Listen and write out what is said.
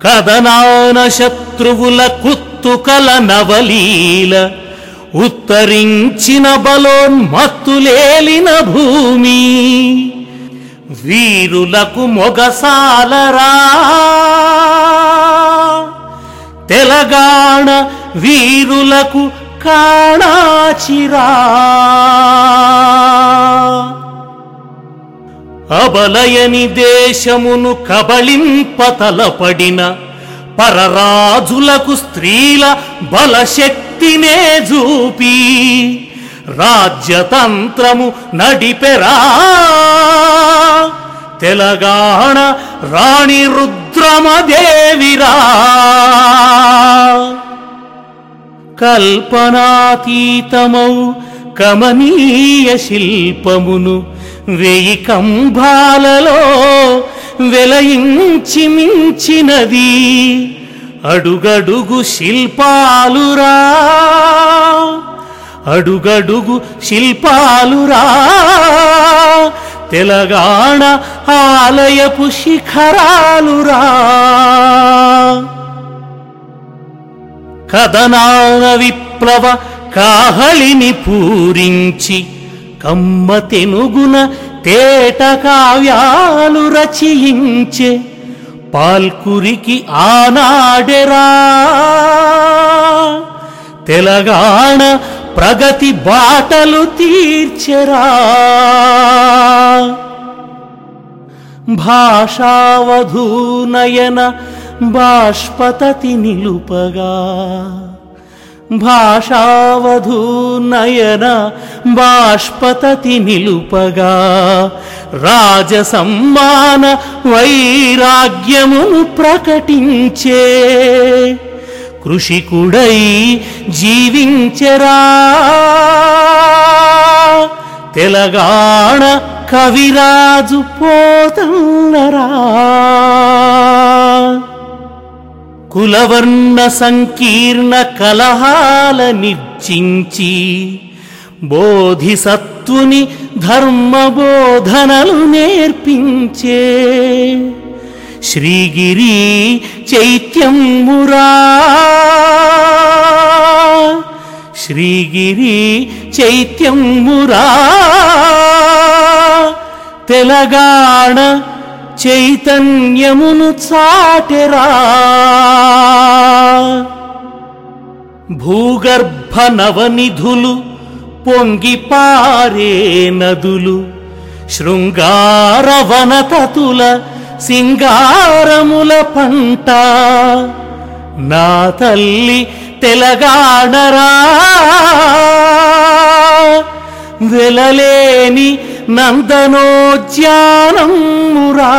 కదనాన శత్రువుల కుత్తుకల నవలీల ఉత్తరించిన బలోన్మత్తులేలిన భూమి. వీరులకు మొగసాలరా తెలంగాణ వీరులకు కాణాచిరా అబలయని దేశమును కబళింపతలపడిన పరరాజులకు స్త్రీల బలశక్తినే చూపి రాజ్యతంత్రము నడిపెరా. తెలంగాణ రాణి రుద్రమదేవిరా. కల్పనాతీతమౌ కమనీయ శిల్పమును వెయ్యి కంభాలలో వెలయించి మించినది. అడుగడుగు శిల్పాలురా. అడుగడుగు శిల్పాలురా. తెలంగాణ ఆలయపు శిఖరాలురా. కథనాన విప్లవ కాహళిని పూరించి కమ్మ తెనుగున తేట కావ్యాలు రచయించే పాల్కురికి ఆనాడెరా. తెలంగాణ ప్రగతి బాటలు తీర్చెరా. భాషావధూనయన బాష్పతతి నిలుపగా. భాషావధూనయన బాష్పతతి నిలుపగా రాజసమ్మాన వైరాగ్యమును ప్రకటించే కృషికుడై జీవించరా. తెలంగాణ కవిరాజు పోతన్నరా. కులవర్ణ సంకీర్ణ కలహాల నిర్చించి బోధిసత్వుని ధర్మబోధనలు నేర్పించే శ్రీగిరి చైత్యమురా శ్రీగిరి చైత్యమురా తెలంగాణ చైతన్యమును చాటెరా. భూగర్భ నవనిధులు పొంగి పారే నదులు శృంగారవనతతుల సింగారముల పంట. నా తల్లి తెలంగాణరా వెలలేని நந்தனோஜானம் முரா